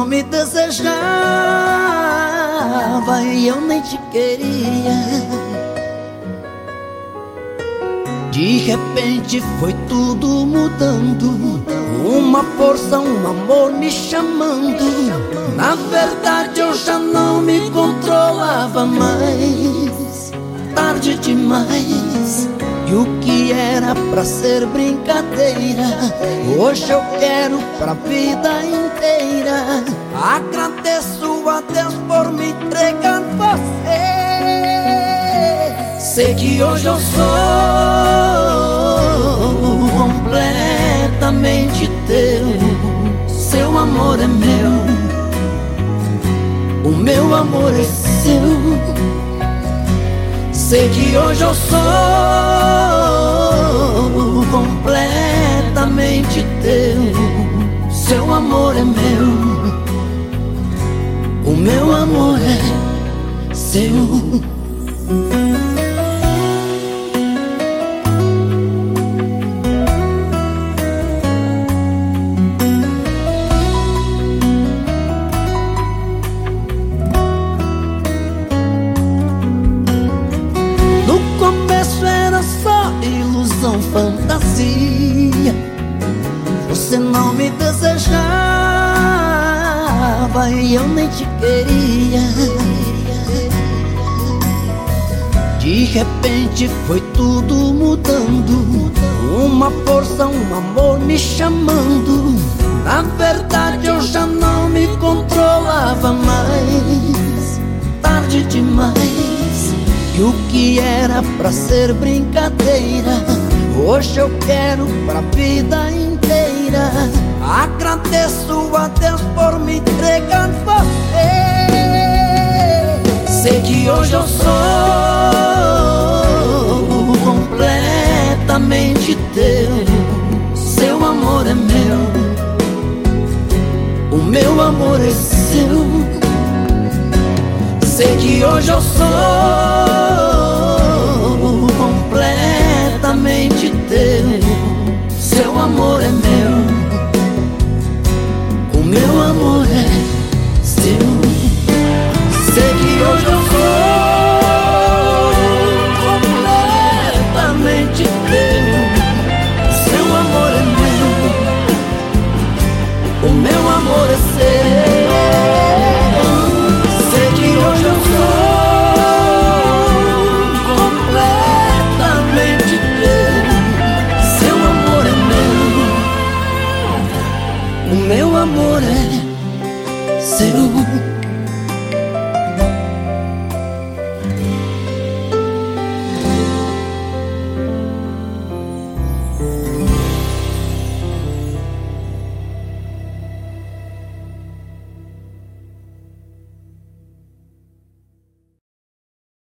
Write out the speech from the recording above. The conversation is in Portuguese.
me desejava e eu nem te queria. De repente foi tudo mudando. Uma força, um amor me chamando. Na verdade eu já não me controlava mais. Tarde demais. E o que era pra ser brincadeira, hoje eu quero pra vida inteira. Agradeço a Deus por me entregar você. Sei que hoje eu sou completamente teu. Seu amor é meu, o meu amor é seu. Sei que hoje eu sou é seu. ilusão, fantasia Você não me desejava e eu nem te queria De repente foi tudo mudando. Uma força, um amor me chamando. Na verdade eu já não me controlava mais. Tarde demais. E o que era pra ser brincadeira Hoje eu quero pra vida inteira. Agradeço a Deus por me entregar você. Sei que hoje eu sou completamente teu. Seu amor é meu. O meu amor é seu. Sei que hoje eu sou completamente teu. Seu amor é meu, o meu amor